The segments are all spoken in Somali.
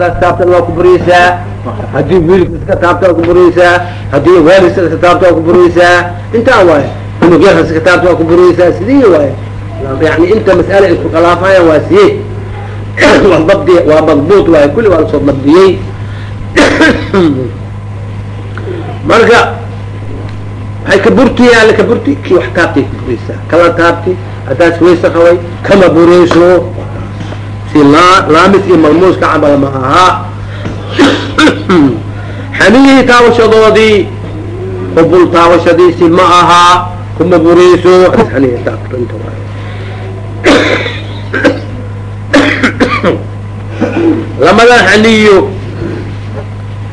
haddaad taabtan waa ku buriyeysaa haddii wiilka iska taabta waa ku buriyeysaa haddii waalidka iska taabta waa ku buriyeysaa intaa waaye unugyarka iska taabta waa ku buriyeysaa sidii waaye. Yani inta mas'ala isku khilaafayaan waa siye waa dabdi waa madbuut waaye kulli waa la soo dabdiyey marka waxay ka burti alle ka burti kii wax taabtay ka buriyeysaa kala taabti haddaas waysa qabay kama buriyeyso si laamis iyo malmuus ka camal ma ahaa xaniyihii taabashadoodii qubul taabashadiisi ma ahaa kuma waay. Lamadan xaniyo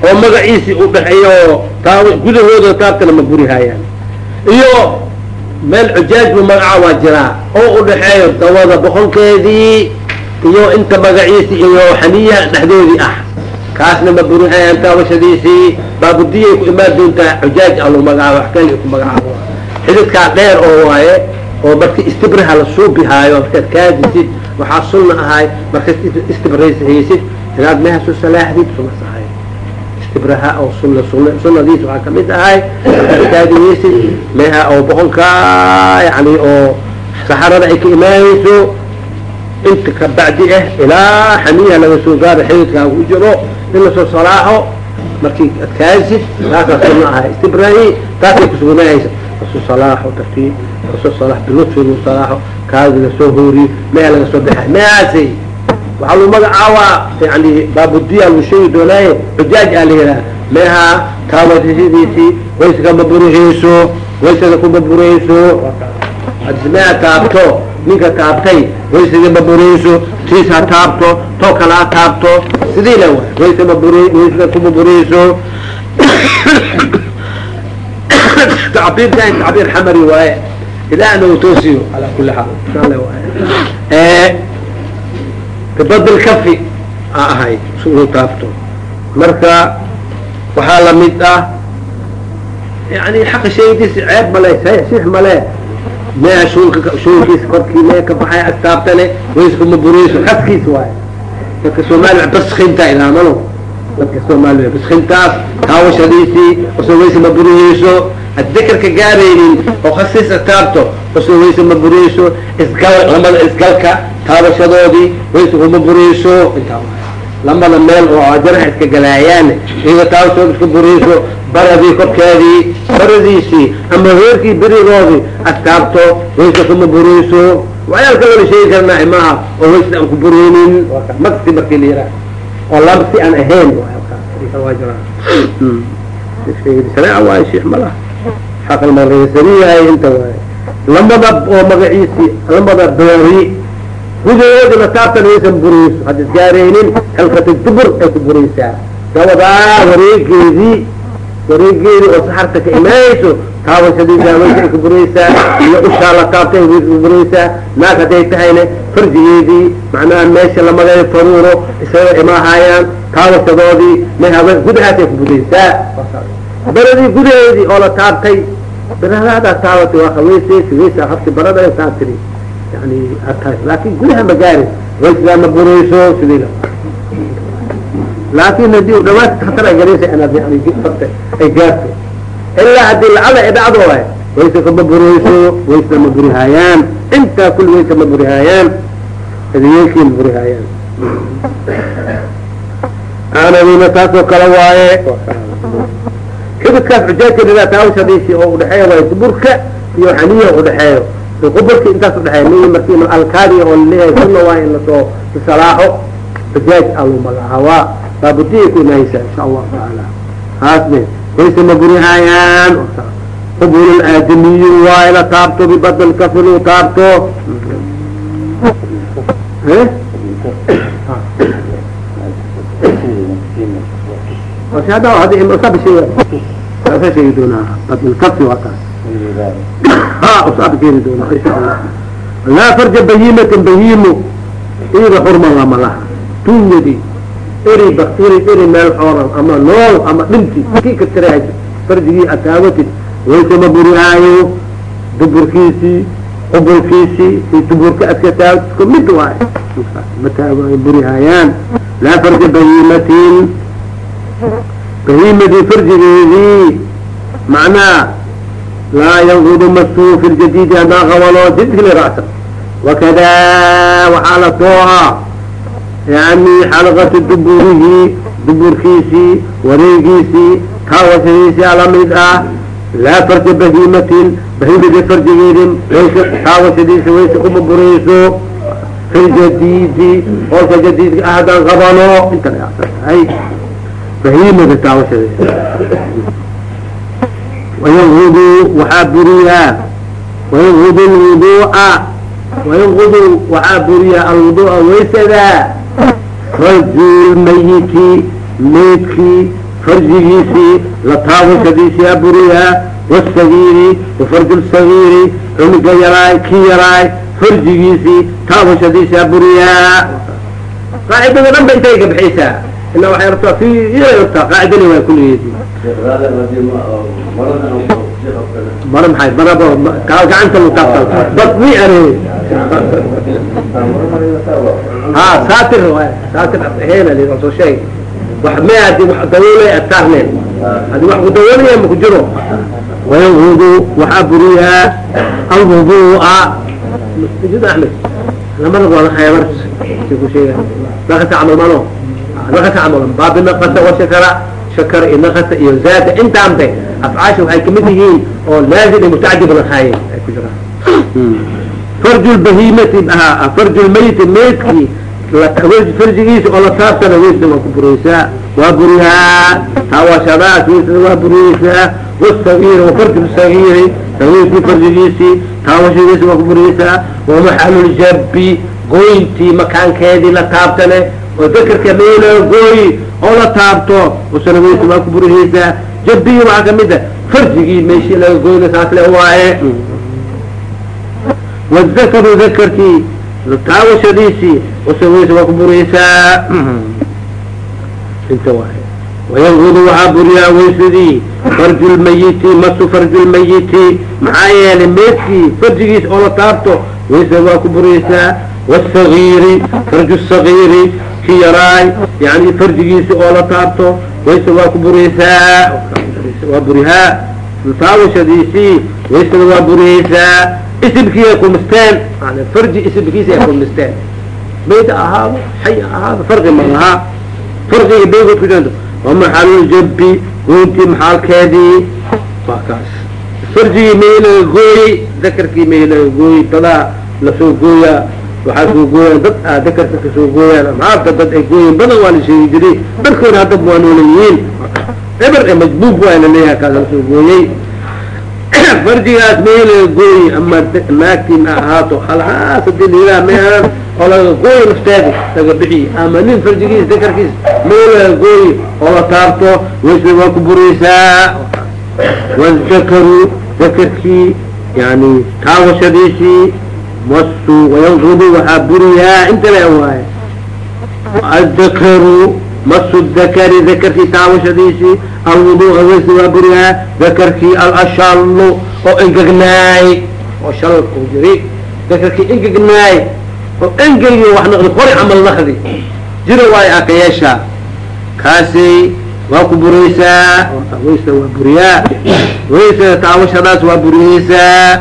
oo magaciisi u dhexeeyo taa gudahooda taabtana ma burihayaan iyo meel xujaajbu magaca waa jiraa oo u dhexeeyo dawada boqolkeedii iyo inta magaciisi iyo xaniyaha dhexdoodii ah. Kaasna ma burihayaan taabashadiisii baabudiyay ku imaan doontaa xujaaj alu magacaabo wax kale ku magacaabo. Xididkaa dheer oo waaye oo marki istibraha la suubihaayo markaad kaadisid waxaa sunna ahay markaad istibrayshaysid inaad mehasu salaaxdid sunas ahay. Istibraha oo sunna sunna sunadiis waxaa ka mid ahay. Markaad kaadiyeysid meha oo boqolka yani oo saxarada ay ka imaanayso inta ka bacdi ah ilaa xamiyaha laga soo gaaro xididkaaga u jiro in la soo salaaxo markii ad kaadisid taasaa sunna ahay istibrahi taasay kusugnahaysa rasul salaaxo tartiib rasul salaax bilutfi lagu salaaxo kaadi la soo hooriyo meha laga soo baxay. Mehaasay waxaa lagu magacaabaa yani baabudiya lagu sheegi doonaaye xujaaj aa la yidhaha meha taabashadiisii waysaga ma burihayso waysada kuma burayso hadis meha taabto ninka taabtay waysaga ma burayso tiis ha taabto too kale ha taabto. Sidii la waysa ma bur waysaga kuma burayso. Tacbiirkan tacbiir xamari waaye. Ilaahna uu toosiyo. Ala kuli xaal. Waaye. Bibadl kafi a ahayd si uu taabto. Marka waxaa la mid ah yani xaqa sheegidiisa ceeb male six male meha shuulka shuulkiisa korkii mee ka baxay ag taabtane wayskuma buriyeyso kaskiis waaye. Dadka soomaaliya baskinta ilaamano dadka soomaaliya baskintaas taawashadiisii u soo waysa ma buriyeyso ad dikrka gaaraynin oo khasiisa taabto u soo waysa ma buriyeyso isgal lamada isgalka taabashadoodii waysa kuma buriyeyso intaa lamada meel oo jaraha iska galaayaan iyaga taabashooda iska buriyeyso baradii korkeedii baradiisii ama heerkii berigoodii ad taabto waysa kuma buriyeyso waxyaal kaloo la sheegi karnaa maaha oo waysa aan ku buriyeynin magsi markii la yihah oo labsi aan ahayn. Malaha xaqal marasaniyahay inta waaye lamada oo magaciisii lamada beeri gudahoodina taabtan waysan buriyeyso hadda isgaaraynin halkata dubur ay ku buriyeysaa dawadaa wareegeedii wareegeedii oo saxarta ka imaanayso taabashadiisa waysa ay ku buriyeysaa iyo ushaa la taabtay waysa ku buriyeysaa naag hadday tahayna farjigeedii macnaha meesha lamadayo faruuro isaga imaahayaan taabashadoodii mehawe gudahaasay ku buriyeysaa baradii gudaheedii oo la taabtay baradadaa taabatay waa qaweysaysi waysa habti barada saa tiri yani atahay laakin gudaha ma gaarin waysigaa ma burayso sidii la laakin haddii dhawaad khatar ay galaysa inaad yani farta ay gaarto ilaa haddii lacala ay dhacdo waay waysa kama burayso waysa ma burihaayaan intaa kulli waysa ma burihaayaan hadiyeelkii ma burihaayaan aanadina taasoo kale waaye xididkaas xujaajka dhigaa taawashadiisi oo udhexeeya waay duburka iyo xaniya udhexeeyo quburka intaas udhexeeya mi marki alkaadi oo la leeyahay sunna waa in la soo salaaxo xujaaj alu magacaabaa baabudiyay ku imaayeysaa insha allahu tacaala. Haasne wayse ma burihaayaan qubul aadamiyi waa ila taabto bibadl kafil u taabto. Hada hada sheegi doonaa badl kafi waa taas ha usaab keeni doonaa insha allah laa farja bahiimatin bahiimo iyada xurma lama laha. Tunyadi eri baktiri eri meel xooran ama nool ama dhinti kii ka tirahay farjigii ataawatid waysama burihaayo duburkiisii qubulkiisii i duburka aska taawatid isku mid waayo ma burihayaan laa farja bahiimatin bahiimadii farjigeedii macnaa laa yanqudu masuu fi ljadiidi hadaa qabalo jidkili ra'sa wakada waxaa la tooha yani xalqatu duburihi duburkiisii wareegiisii taawashadiisii alamid ah laa farja bahiimatin bahiimadii farjigeedii waysa taawashadiisi waysa uma burayso fi qolka jadiidka ah haddaan qabano inta ay bahiimada wayanqudu waxaa buriyaa wayanqudu lwuduu'a wayanqudu waxaa buriyaa alwuduu'a waysada farjulmayiti maydkii farjigiisii la buriyaa wasagiiri wafarju lsagiiri cunuga yaraay kii yaraay farjigiisii taabashadiisiyaa buriyaa qaacidada dhan ba intay ka bixaysaa ilaa waxay rabtaa fi iyay rabtaa qaacidani waa kulligeedii mara maxay maraba gacanta lu taabta bas mi are ha saatir saatir hela li soo sheeg wax me hadi wax dawoolay adsaarneen hadi wax ku dawoolaya ma ku jiro wayanhudu waxaa buriyaa alwuduu'a masjid axmed lamada wada khaybar ku sheega nakasa camal mano. Nakasa camal baabi naqasa wa shakara shakara iyo naqasa iyo zaada intaanbe afcaasha waxay ka mid yihiin oo laazim iyo mutacadib lahaayeen ay ku jiraan farju lbahimati farju lmayiti maydkii farjigiisa oo la taabtana weysna waa ku buraysaa waa buriyaa taawashadaas weysna waa buriyeysaa wasagiir wafarju sagiiri sagiirkii farjigiisii taawashadiisa waa ku buriyeysaa wamaxaluljabi gooyntii makaankeedii la taabtane oo dakarka meela gooyi oo la taabto usana weysa waa ku buriyeysaa jabigi waxaa ka mid a farjigii meeshii laga goyna saas waaye. Wdakaru dakarkii taawashadiisii usaweysa waa ku buriyeysaa inta waay wayanqudu waxaa buriyaa weysadii farju lmayiti masu farju lmayiti maxaa yeelay meedkii farjigiisa oo la taabto weysa waa ku buriyeysaa wsagiiri farju sagiiri ki yaraay yani farjigiisi oo la taabto waysa waa ku buriyeysaa waa burihaa taawashadiisii waysada waa buriyeysaa isimkii ay kumisteen farji isimkiisi ay kumisteen bayd ahaado xay ahaado farqi ma lahaa farqiga baygood ku jirto wamaxaluljabi goyntii maxaalkeedii waa kaas. Farjigii may laga gooyey dakarkii may laga gooyey dadaa la soo gooyaa waxaa soo gooyaan dad a dakarka ka soo gooyaan amaabta dad ay gooyeen badan waa la sheegi jiray. Dadkoona haddaba waa noolayihiin eber ee majbuub waa la leeyahay kaas la soo gooyey farjigaas may laga gooyi ama naagtii ma ahaato. Halaas haddii layidhaha meelan oo laga gooyi nafteedi laga bixi. Ama nin farjigiis dakarkiis may laga gooyi oo la taabto waysa waa ku buraysaa. Wdakaru dakarkii yani taawashadiisii wayanqudu waxaa buriyaa inta le waaye. Adakaru masu dakari dakarkii taawashadiisii alwuduu'a waysa waa buriyaa dakarkii alashallu oo engegnaay oo shal jiri. Dakarkii engegnaay oo engegiyo wax naqdi qori camal naqdi jira waayo aka yeeshaa kaasi waa ku buraysaa waysa waa buriyaa. Waysada taawashadaas waa buriyeysaa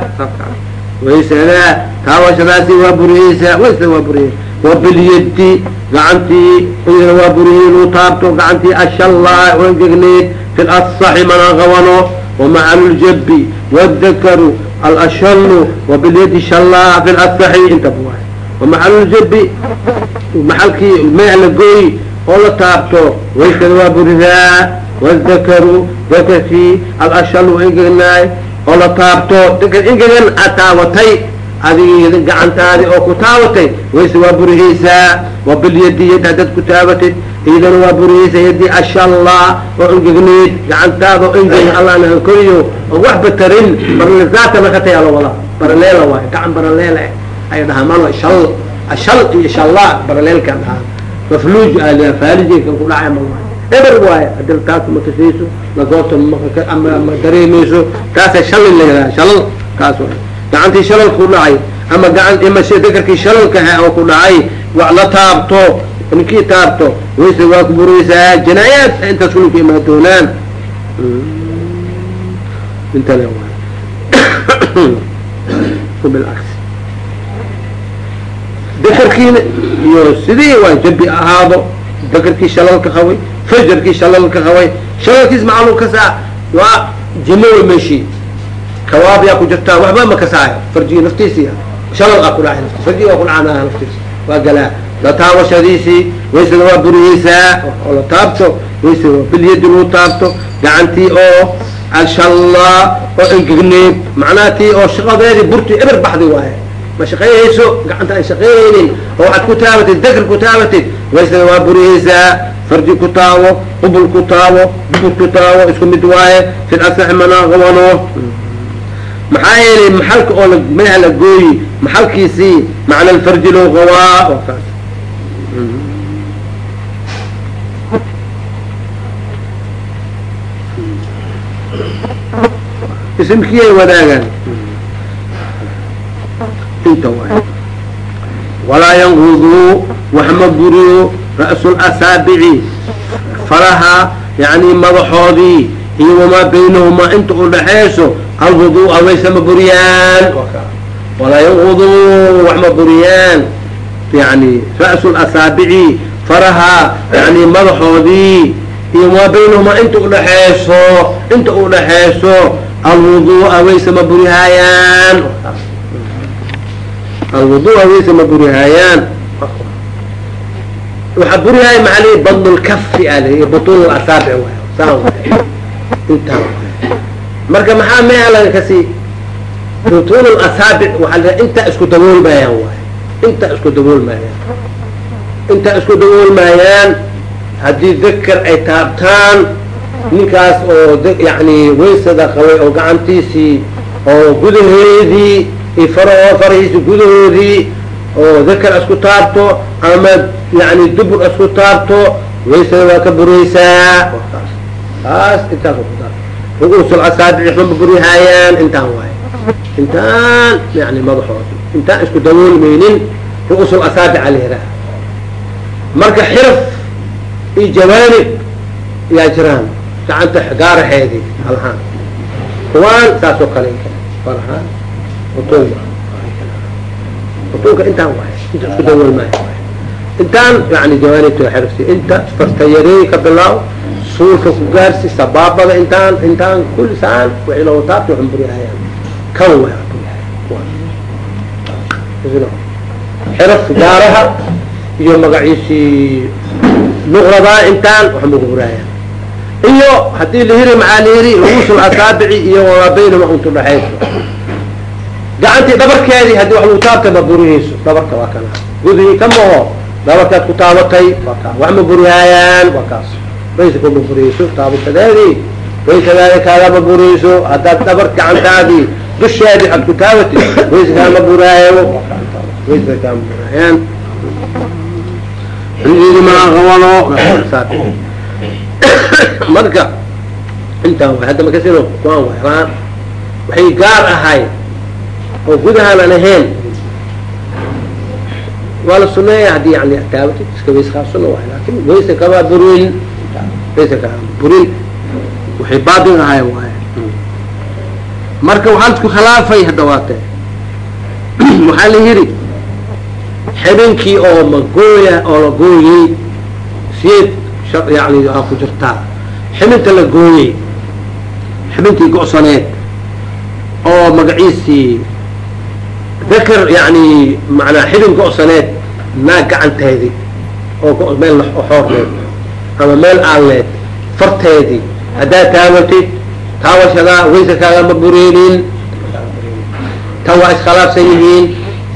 waysada taawashadaasi waa buriyeysaa waysada waa buriyey wabilyadi gacantii iyadana waa buriyey inuu taabto gacantii ashallaa oo engegneed fi lasaxi mana qabano wamacaluuljabi wdakaru alashallu wabilyadi shallaa fi lasaxi intaba waay wamacaluuljabi maxalkii mea la gooyi oo la taabto waysada waa buridaa wdakaru dakarkii alashallu engegnaay oo la taabto engegan aad taawatay adiga gacantaadi oo ku taawatay wayse waa burihaysaa wabilyadi yad haddaad ku taabatid iyadana waa burihaysaa yadii ashallaa oo engegneed gacantaada oo engeg allah naga koriyo oo waxba tarin baralisaata nakatay ala wada baraleela waay gacan baraleela ay dhahaan mano shal ashal iyo shallaa baraleelkaan dhahaan. Mafluuj faalijka ku dhacay ma eber waaye haddii taas makasayso lagoota ama ma dareemayso taasa shalli la yihahda shalal waay gacantii shalal ku dhacay ama gacan imashe dakarkii shalalka ha oo ku dhacay wax la taabto ninkii taabto wayse waa ku buraysaa jinaayaad intaas kulinka imaa doonaan. Intale bilcaks dakarkiina iyo sidii waa jabi ahaado dakarkii shalalka qabay fajarkii shalalka qabay shalalkiis macluum kasaa waa jimowe meeshii kawaab yaa ku jirtaa waxba ma kasaayo farjigi naftiisii shalal aa ku dhacay naftiis farjigi waa ku dhacana naftiis waa galaa la taabashadiisii waysada waa buriyeysaa oo la taabto waysada waa bilyadi lagu taabto gacantii oo ashalla oo engegneed macnaha tii oo shaqadeedii burti eber baxday waaye ma shaqeeyeyso gacanta aan shaqeeyeynin oo waxaad ku taabatid dakr ku taabatid waysada waa buriyeysaa farji ku taabo qubul ku taabo dubur ku taabo isku mid waaye mana qabano maxaa yeelay maxalka oo meha la gooyi maxalkiisii macna alfarji loo qabaa isimkiyay wadaagaan? Inta walaa yanqudu wax ma buriyo ra'su lasaabici faraha yani madaxoodii iyo wamaa baynahumaa inta udhaxayso alwudu'a wayse ma buriyaan. Walaa yanqudu wax ma buriyaan. Yani ra'su lasaabici faraha yani madaxoodii iyo wamaa baynahumaa inta udhaxayso inta udhaxayso alwudu'a wayse ma burihaayaan. Alwudu'a wayse ma burihaayaan waxaa burihaaya maali badn lkafi al butun asaabic waay. Saan waay. Intaa marka maxaa meha laga kasi? Butun asaabic waaa la intaa isku daboolmayaan waay. Intaa isku daboolmayaan intaa isku daboolmayaan haddii dakar ay taabtaan ninkaas oo yani waysada qabay oo gacantiisii oo gudaheedii iyo far farahiisi gudahoodii oo dakar isku taabto ama yani dubur isku taabto waysada waa ka buraysaa? Taas intaas ku taab ru'uusul asaabici waxba ma burihaayaan intaan waay intaan yani madaxoodi intaan isku daboolmaynin ru'uusul asaabica la yihaaha marka xiraf iyo jawaanib yaa jiraan. Gacanta gaaraxeedii halahaan kuwaan saas oo kale. Farahaan utuunka utuunka intaan waay inta isku daboolmaayo intaan yani jawaanibta xirfsi inta fartayareey ka bilaaw suulka ku gaarsi sabaabada intaan intaan kulli saan wixii looga taabta waxan burihayaan kan way xiraf gaaraha iyo magaciisii nuqradaa intaan waxan bu burihayaan iyo haddii lahiri maxaa lahiri ruusul asaabici iyo wamaa baynama untu dhaxayso gacantii dhabarkeedii haddii wax lagu taabta ma burihayso dhabarka waa kana gudihii ka maho dhabarkaad ku taabatay waa kaa wax ma burihaayaan waa kaas. Wayse kuma buriyeyso taabashadeedii waysadaadi kaagama buriyeyso haddaad dhabar gacantaadii dusheedii aad ku taabatid wayse kaama buraayo wayse kaama buraayaan maa qabano marka intaan hadda makasino kuwaan weeraan. Waxay gaar ahay oo gudahaan aan ahayn. Waa la suneeya haddii yani taabatid iska ways kaa suna waay laakin wayse kama burin. Wayse kama burin. Waxay baatin ahay waay marka waxaa isku khilaafay hadda waate. Waxaa la yidhi xibinkii oo magooya oo la gooyey siyeed yani aa ku jirtaa xibinta la gooyey xibintii go-saneed oo magaciisii dakar yani manaa xibin go-saneed naag gacanteedii oo meel xoorneed ama meel aalneed farteedii haddaad taabatid taawashadaa waysa kaagama bureenin tan waa iskhilaafsan yihiin.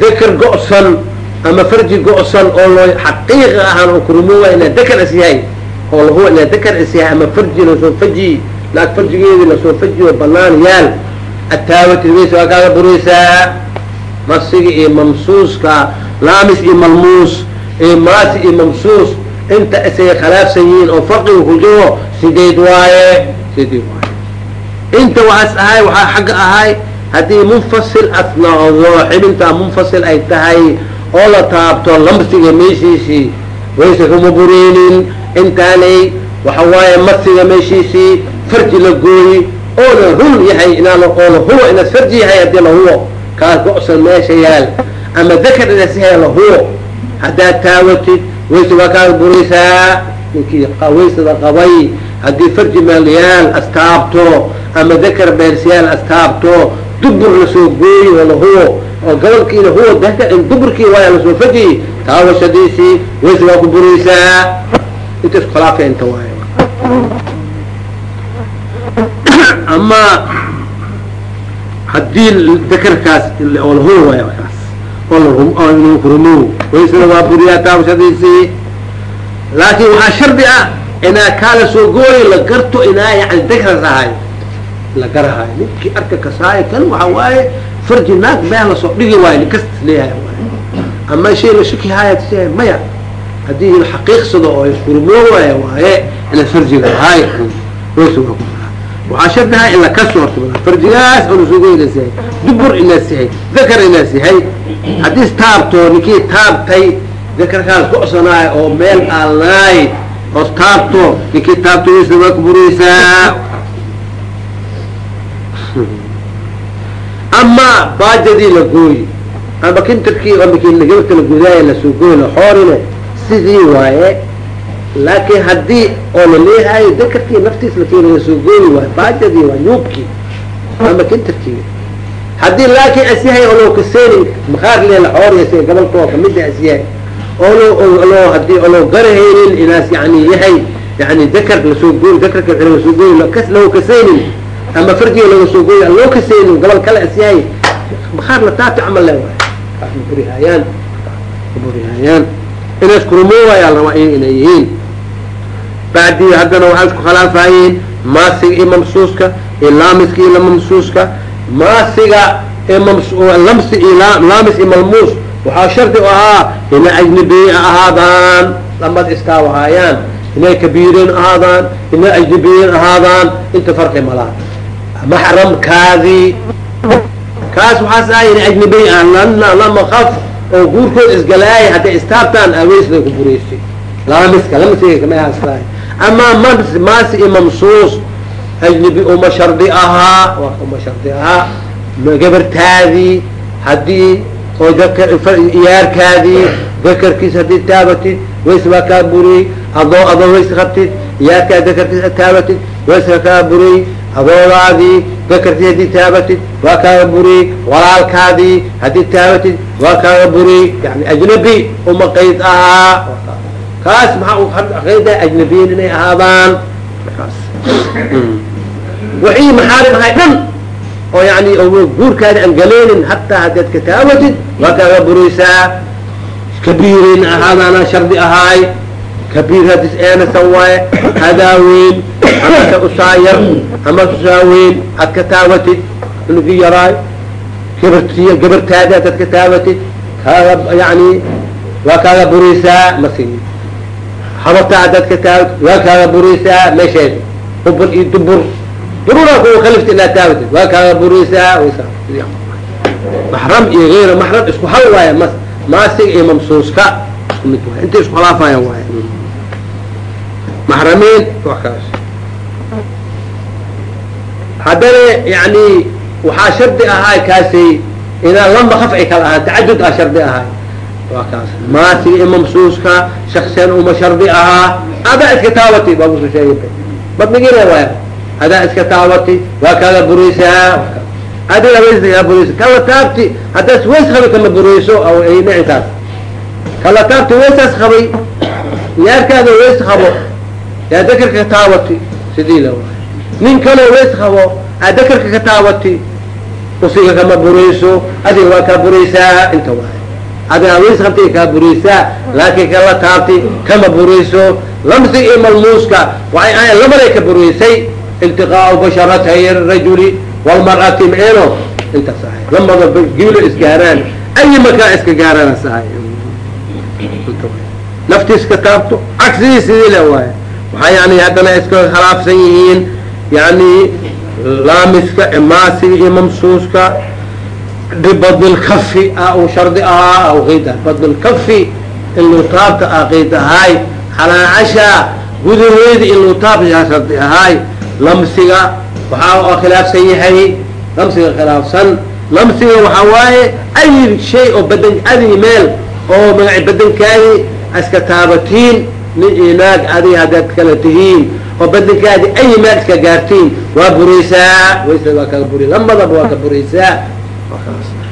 Dakar go-san ama farji go-san oo loo xaqiiqa ahaan oo kurumowa inaa dakar is yahay oo lahuwa inaa dakar is yahay ama farji la soo faji naag farjigeedii la soo fajiyo banaan yaal ataabatid waysa waa kaaga masiga iyo mamsuuska laamis iyo malmuus iyo maasi iyo mamsuus inta isay khilaafsan yihiin oo farqiga ku jiro sideed waaye sideed waaye. Inta waxaas ahay waxaa xagga ahay haddii munfasil asnacdo xibintaa munfasil ay tahay oo la taabto lamsiga meeshiisii wayse kama bureynin intaanay waxa waaye masiga meeshiisii farji la gooyi oona run yahay inaan oona huwa inaad farji yahay haddii la huwo kaas go-san meesha yaal. Ama dakar inaad si la huwo haddaad taawatid wayse waa kaad buraysaa ninkii waysada qabay haddii farji meelyaal astaabto. Ama dakar beersyaal astaabto. Dubur la soo gooyi oo la huwo oo gobolkiina huwa duburkii waaya la soo fajiy taawashadiisii wayse waa ku buraysaa inta isku khilaafa inta waayo. Ama haddii dakarkaas oo lahuwa waay kaas oo rumow waysada waa buriyaa taawashadiisii laakin waxaa shardi ah inaa kaa la soo gooyo la garto inaa yani dakras ahay la garahayo. Ninkii arka kasaayo kan waxa waaye farji naag bea la soo dhigi waayo nikasta leeyahay ama shay la shaki haaya maya haddii la xaqiiqsado oo iskurmoowaya waaye ina farjiga ku waxaa shardiha in la kaso horta farjigaas oo inaas yahay dubur inaas yahay dakar inaas yahay haddii istaabto ninkii taabtay dakarkaas go-sanaayo oo meel aalnaay oo taabto ninkii taabto waysa waa ku buraysaa ama baajadii la gooyi ama kintarkii oo miki gabarta la gudaaya la soo gooy la xoorine sidii waaye laakiin haddii oo la leeyahayo dakarkii naftiis laakiin la soo gooyi waayo baajadii waa yuubkii ama kintarkii. Haddii laakiin asyahay oo loo kaseyni makaar le la xooriya sida gabalka oo kamida asyahay oo loo haddii oo loo garahaynin inaas yani yahay yani dakar la soo gooy dakarka la soo gooy loo kaseynin ama farjiga laga soo gooyo aan loo kaseynin gobol kale as makaar la taabti camal le waay kaas maburihayaan maburihayaan inay iskurumoowayaa rabaa inay yihiin bacdii haddana waxaa isku khilaafayiin maasiga iyo mamsuuska iyo laamiska iyo mamsuuska maasiga lamsi laamis iyo malmuus waxaa shardi u ahaa inay ajnabiye ahaadaan lamad iskaawahaayaan inay kabiireen ahaadaan inay ajnabiyiin ahaadaan inta farqi malaha maxramkaadii kaas waxaas ahay inay ajnabiy ah lama kaf oo guurkooda isgalaaya hadday istaabtaan aweysday ku buraysay laamiska lamsiga kamahastahay ama ms maasi mamsuus ajnabi uma shardi ahaa uma shardi ahaa gabartaadii haddii oo iyaarkaadii dakarkiis haddii taabatid ways waa kaa buriyey adoo adoo ways qabtid iyaarkaa dakarkiis taabatid ways waa kaa buriyey adoodaadii dakarkii haddii taabatid waa kaaga buriyey walaalkaadii haddii taabatid waa kaaga buriyey yani ajnabi uma qayd ahaa kaas maxaa qayda ajnabiyin inay ahaadaan? Kaas wixii maxaarim ahay dhan oo yani guurkaadi aan galeynin hataa haddaad ka taabatid waa kaaga buriysaa kabiirin ahaadaana shardi ahaay kabiir hadis eenasan waaye hadaaweyn amase usaayar ama usaaweyn aad ka taabatid unugii yaraay. Gabarti gabartaadi hadaad ka taabatid kaaga yani waa kaaga buriysaa masi habata haddaad ka taabatid waa kaaga buriysaa meesheed iyo dubur durura kuwa kalifta inaad taabatid waa kaaga buriysaa maxram iyo gayra maxram isku hal waaya mas maasiga iyo mamsuuska isku mid waay intay isku khilaafayaan waay maxramiin wa kaas. Haddana yani waxaa shardi ahaay kaasi inaa lamba kaf ay kala ahaan tacadud ah shardi ahaay waa kaas mamsuuska shaksiyan uma shardi ahaa adaa iska taawati baa kuso sheegay badnigina waaya hadaa iska taawati waa kaaga buraysaa adiga kala taabti haddaas ways qabay kama burayso dhicintaas kala taabti waysaas qabay yaarkaada ways qabo yaa dakarka ka taawati sidii la nin kaloo ways qabo aa dakarka ka taawati usiga kama burayso adiga waa kaa buraysaa inta waay adiga ways qabtay kaa buraysaa laakiin kala taabti kama burayso lamsiga iyo malmuuska waxay ahayn labaday ka buraysay iltiqaau basharatay rajuli walmar'ati meeno intaas ahay lamada giilo isgaaraan ayi makaa iska gaaraanaas ahay naftiis ka taabto cagsigii sidii le waaye. Waxaa yani haddana iska khilaafsan yihiin yani laamiska maasiga iyo mamsuuska bibadni lkafi u shardi ahaa aw in lutaabta aqid ahay xalaacasha gudaheeda in shardi ahay lamsiga waxaa khilaafsan yahay lamsiga khilaafsan lamsiga waxaa waaye ay shay oo badan adi meel oo magaci badankaadi iska taabatiin nin iyo naag adiga haddaad kala tihiin oo badankaadi ay meel iska gaartiin waa buraysaa waysad waa kaga buriy lamadaba waa ka buraysaa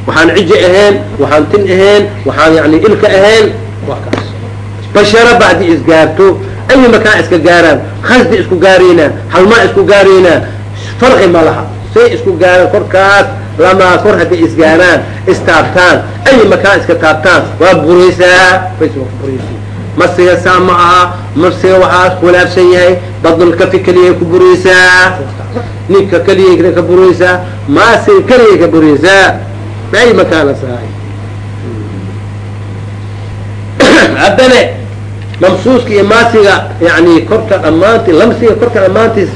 waxaan cije ahayn waxaan tin ahayn waxaan yani ilka ahayn. Bashara bacdi isgaarto ay makaan iska gaaraan khasdi isku gaaraynaa halmaa isku gaaraynaa farqi ma laha. Say isku gaaraan korkaas lamaa kor hadday isgaaraan istaabtaan ay makaan iska taabtaan. Waa buraysaa masiga saa ma aha masiga waxaa khilaafsan yahay badnulkafi keliya ku buraysaa ninka keliya ka buraysaa maasiga keliya ka buraysaa ay makaana sahay. Haddana mamsuuska iyo maasiga yani korka dhamaanti lamsiga korka dhamaantiis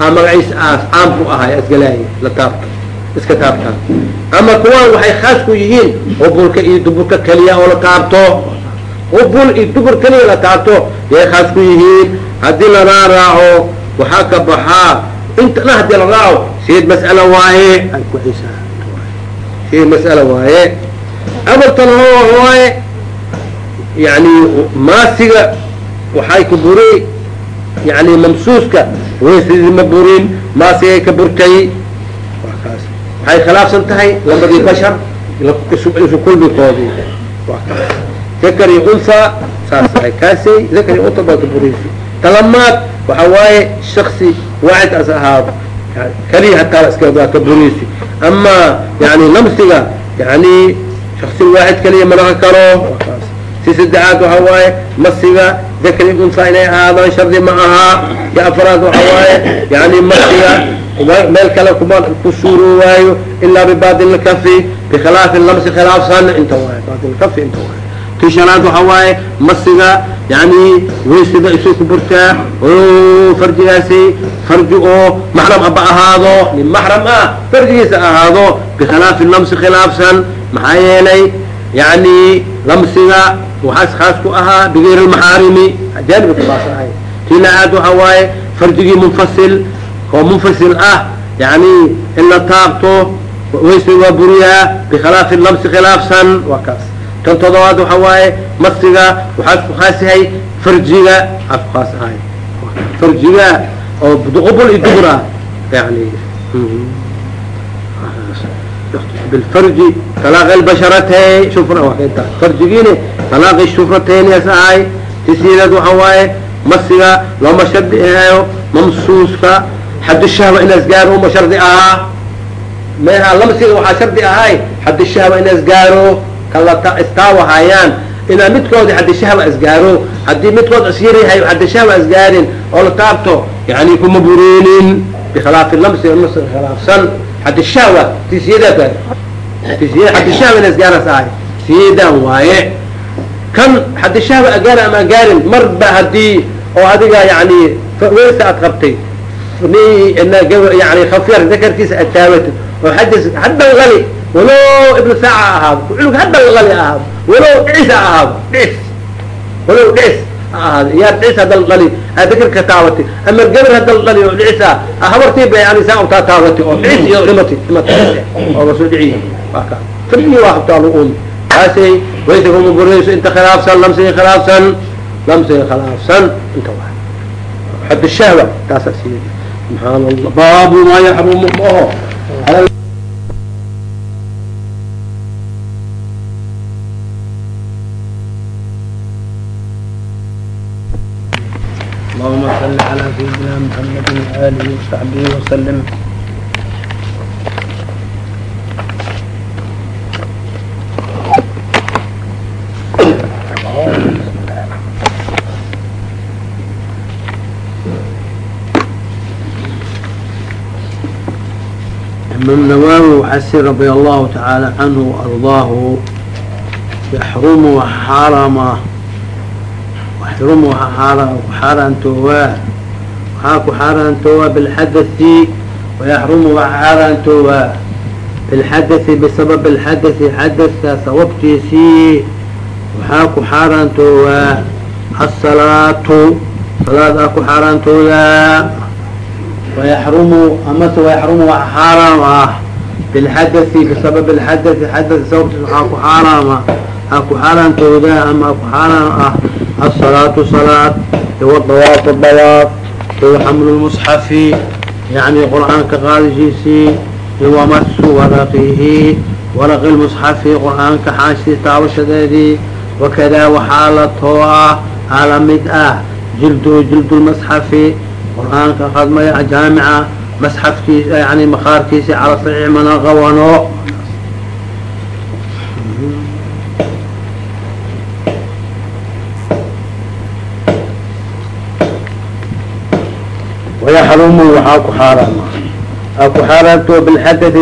a magaciisa aas caam ku ahay asgalaaya la taabto iska taabtaan ama kuwaan waxay khaas ku yihiin hubulka iyo duburka keliya oo la taabto hubul iyo dubur keliya la taabto yay khaas ku yihiin haddii lanaa raaco waxaa ka baxaa intana haddii la raaco siid mas'ala waaye. Siid mas'ala waaye. Abaltan hoo waaye yani maasiga waxay ka buri yani mamsuuska waysidii ma burin maasigay ka burtay. Waxay khilaafsan tahay labadii bashar isu kulmikoodii iyo unsa saas ahay kaasay zakar iyo unta baa ka buraysa talamaad waxa waaye shaksi waaxid as ahaado keliya hataa iska waa ka buraysi ama yani lamsiga yani shaksi waaxid keliya malaga karo. Si saddexaad waxa waaye masiga dakri unsa inay ahaadaan shardi ma aha. Iyo afraad waxa waaye yani masiga meel kale kuma ku suuro waayo ilaa bibatil kafi bikhilaafi lamsi khilaafsan inta waaye batil kafi inta waaye ti shanaad waxa waaye masiga yani weysida isu ku burtaa oo farjigaasi farji oo maxram aba ahaado nin maxram ah farjigiisa ahaado bikhilaafi lamsi khilaafsan maxaa yeelay yani lamsiga waxaas khaas ku ahaa bigayr lmaxaarimi ajaanibka baas ahay tii la-aad waxa waaye farjigii munfasil oo munfasil ah yani in la taabto waysi waa buriyaa bikhilaafi lamsi khilaafsan waa kaas kan todobaad waxa waaye masiga waaashay farjiga farjiga oo qbl iyo dubr ah yani mm-hmm. bilfarji talaaq albasharatayn shufra waxayta farjigiine talaaqi shufratayn as ahay. Tisiileed waxa waaye masiga looma shardi ahayo mamsuuska xadishahba inaas gaaro uma shardi ahaa. Meha lamasiga waxaa shardi ahay xadishahba inaas gaaro kala istaawahayaan ilaa midkoodi xadishaha la isgaaro haddii midkood isyaryahay xadishaha la isgaarin oo la taabto yani kuma bureenin bikhilaafi lamsi khilaafsan. Xadishahawa tisiyadaas xadishahawa ina isgaaras ahay siyadan waaye. Kan xadishahawa agaara ama agaarin marba haddii oo adiga yani weysa aad qabtay yani khafyar zakarkiisa ad taawato oo xadis haddan lali walow ibnu saac ha ahaado culug hadda lali ha ahaado walow dhicis ha ahaado dhicis walow dhicis ha ahaado iyaar dhicis hadda lali aad dakar ka taabatay ama gabar hadda lali oo dhicis ah habartii bay yani saa untaa taabatay oo dhicis iyo dhimati dhimata oo basoo dhiciyi waa kaa fadhigii waa habtaa lagu uumi taasay waysa kuma burayso inta khilaafsan lamsiga khilaafsan lamsiga khilaafsan inta waa xad shahwa taasaa siiyay subxaan allah baabu maa yaxrumu oo وسلم من نواه وحسن رضي الله تعالى عنه وأرضاه يحرمه حرمه يحرمه حرم حرم تواه وحاك حرم تواه بالحدث ويحرم وحرم بالحدث بسبب الحدث حدث سوبتيسي waxaa ku xaaraantoodaa asalaatu salaad aa ku xaaraantoodaa wayaxrumu amase wayaxrumu waa xaaraam ah bilxadai bisabab lxadai xadai sababtiis waxaa ku xaaraama aa ku xaaraantoodaa ama aa ku xaaraam ah asalaatu salaad iwadawaaf dawaaf xamlu lmusxafi yani qur'aanka qaadishiisii iwamasu waraqihi waraqi lmusxafi qur'aanka xaashi taabashadeedii wakadaa waxaa la too ah aa la mid ah jilduhu jildu lmasxafi qur'aanka qadmaya jaamica masxafkiis yani makaarkiisi cala saxiix mana wayaxrumu waxaa ku xaaraama aa ku xaaraanto bilxadad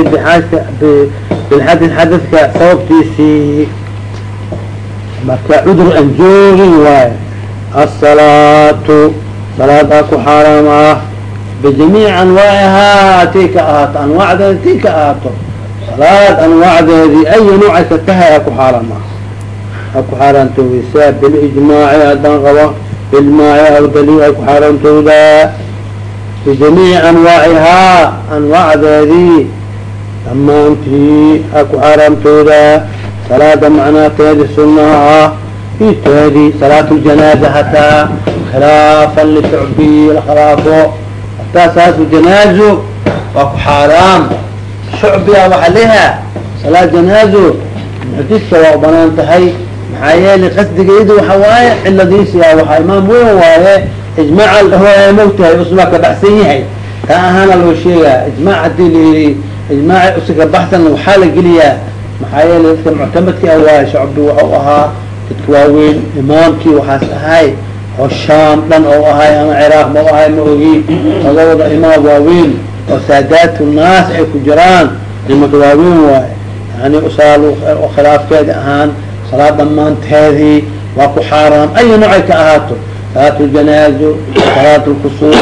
xadadka sababtiisii marka cudur aan joogin waayo asalaatu salaad aa ku xaaraam ah bijamiic anwaacihaa tii ka ahaato anwaacdeedi tii ka ahaato salaad anwaacdeedii ay nuucay ka tahay aa ku xaaraam ah aa ku xaaraantooysaa bilijmaaci haddaan qabo bilmaaci aw daliil ay ku xaaraantoodaa bijamiici anwaacihaa anwaacdeedii dhammaantii aa ku xaaraamtoodaa salaada macnaa teedi sunaha ah iyo teedii salaat ljanaaza hataa khilaafan lishucbi lakhilaafo hataa salaatu janaazo waa ku xaaraam shucbiga waxaa leha salaat janaazo muxdidka waa u bannaan tahay maxaa yeelay qasdigeedu waxa waaye ciladiisi a waxaa imaam weyn waaye ijmaaca ladhaho mogtahay usbaa ka baxsan yahay. Taa ahaana loo sheegaa ijmaac haddii layidhi ijmaaci usi ka baxsan waxaa la geliyaa. Maxaa yeelay dadka muctamadki a waaye shacbi waxau ahaa dadka waaweyn imaamkii waxaas ahay oo shaam dhan oo ahay ama ciraaq ma ahay ma ogi. Labawada imaam waaweyn oo saadaatu naas ay ku jiraan. Nimanka waaweyn waaye yani usaal oo khilaafkeedi ahaan salaad dhammaanteedii waa ku xaaraam ayi noocay ka ahaato salaat ljanaazo salaat lkusuuf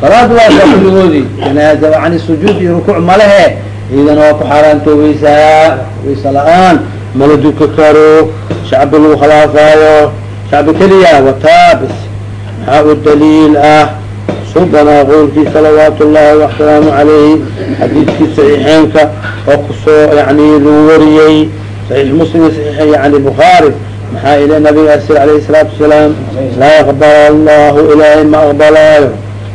salaad waasa kulligoodii janaaza yani sujuud iyo rukuuc malehe iyadana waa ku xaaraantoobaysaa waysa la'aan mala duka karo shacbi lagu khilaafaayo shacbi keliya wataabis maxaa u daliil ah subanaa qowlkii salawaat ullahi wasalaamu calayhi xadiidkii saxiixeenka oo ku soo yani lagu wariyey saxiix muslim yani bukhaari maxaa ila nabiga asir alayhi salaatu wasalaam laa yaqbal allahu ilaahay ma aqbalaayo.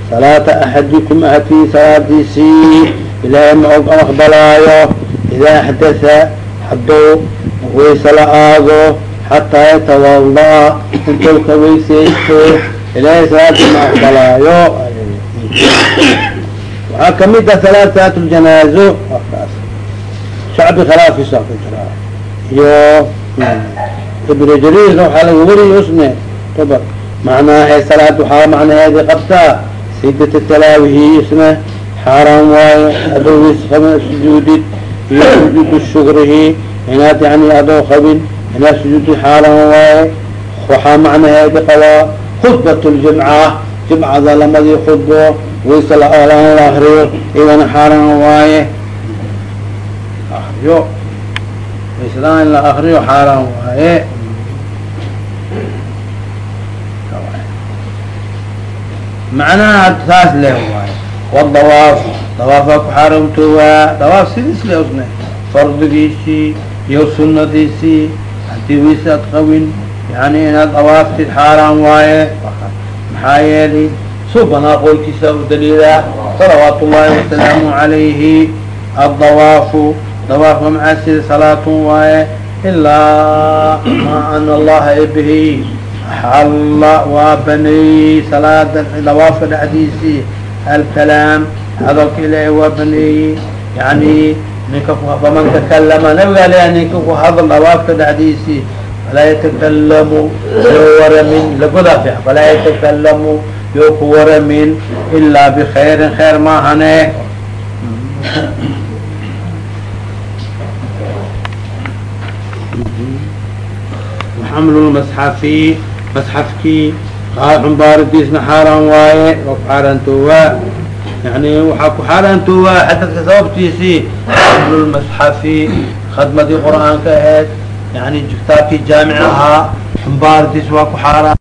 Salaata axadikum ahadkii salaadiisii. Ilaahay ma aqbalaayo. Idaa axdatha hadduu wayse aado xataa yatawalaa intuu ka weysaysto ilaahay salaadii ma aqbalaayo. Waxaa ka mid ah salaat wakaas shacbi khilaafiisa ku jiraa iyo jariir waxaa laga wariya usne. Tobar macnaahe salaad waxaa macnaheedi qabtaa sidata talaawihi isna xaaraan waayo. Adoo weys qabin sujuudid. Iyo sujuudu shukrihi. Inaad yani adoo qabin. Inaad sujuudi xaaraan waaye waxaa macnaheedi qabaa khudbat ljimca jimcada lamadii khudbo. Wayse la'aan la akriyo idana xaaraan waaye. Akriyo wayslaan in la akriyo xaaraan waaye macnaha saas leh waaye wadawaaf dawaafaa ku xaaramtoogaa dawaaf sidiis le usne. Fardigiisii iyo sunadiisii haddii wayse qabin yani inaad dawaaftid xaaraan waaye maxaa yeelay subanaa qowlkiisa u daliilaa salawaat ullahi wasalaamu calayhi. Addawaafu dawaafka maxaa sida salaatun waaye ilaa ma ana allaha ebihi xalla waa baneeyey salaada dawaafka dhexdiisii alkalaam hadalka ilaahay waa baneeyey yani ninka faman takalama nabigaa leeyahay ninka ku hadal dawaafka dhexdiisii falaa yatakalamu yoo waramin lagodaa fiican falaa yatakalamu yoo ku waramin ilaa bikayrin khayr maahane xamlu lmasxafi masxafkii xumbaaridiisna xaaraan waaye waa ku xaaraantoowaa yani waxaa ku xaaraantoowaa xadadka sababtiisii lmasxafi khadmadii qur'aanka aheyd yani kitaabkii jaamic ahaa xumbaardiis waa ku xaaraan